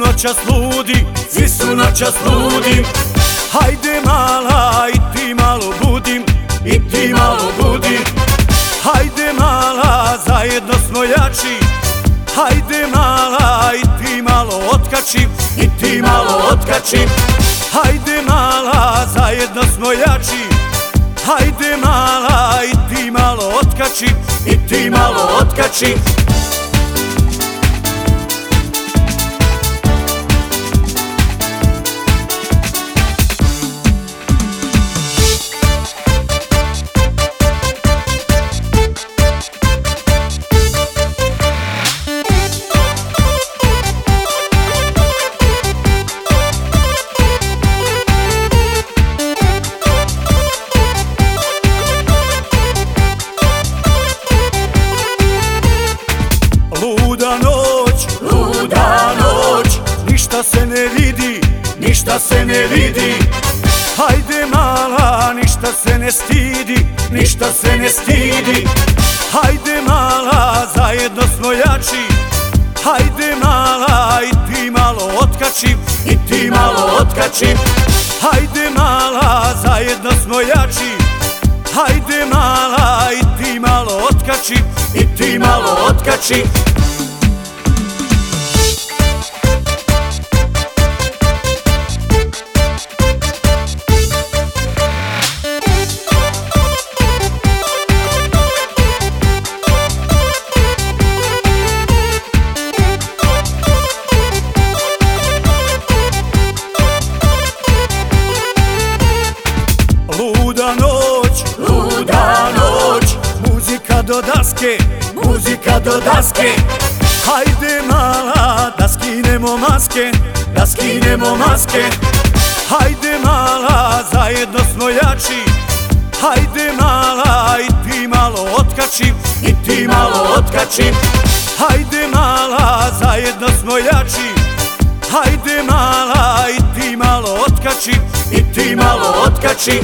noćas ludi, svi su noćas ludi. Hajde mala i ti malo budim, i ti malo budi. Hajde mala, zajedno smo jači. Hajde mala i ti malo otkači, i ti malo otkači. Hajde mala, zajedno smo jači. Hajde mala i ti malo otkači, i ti malo otkači ništa se ne vidi. Hajde mala, ništa se ne stidi, ništa se ne stidi. Hajde mala, zajedno smo jači. Hajde mala, i ti malo otkači, i ti malo otkači. Hajde mala, zajedno smo jači. Hajde mala, i ti malo otkači, i ti malo otkači Luda noć, luda noć. Muzika do daske, muzika do daske. Hajde mala, da skinemo maske, da skinemo maske. Hajde mala, zajedno smo jači. Hajde mala, i ti malo otkači, i ti malo otkači. Hajde mala, zajedno smo jači. Hajde mala, i ti malo otkači, i ti malo otkači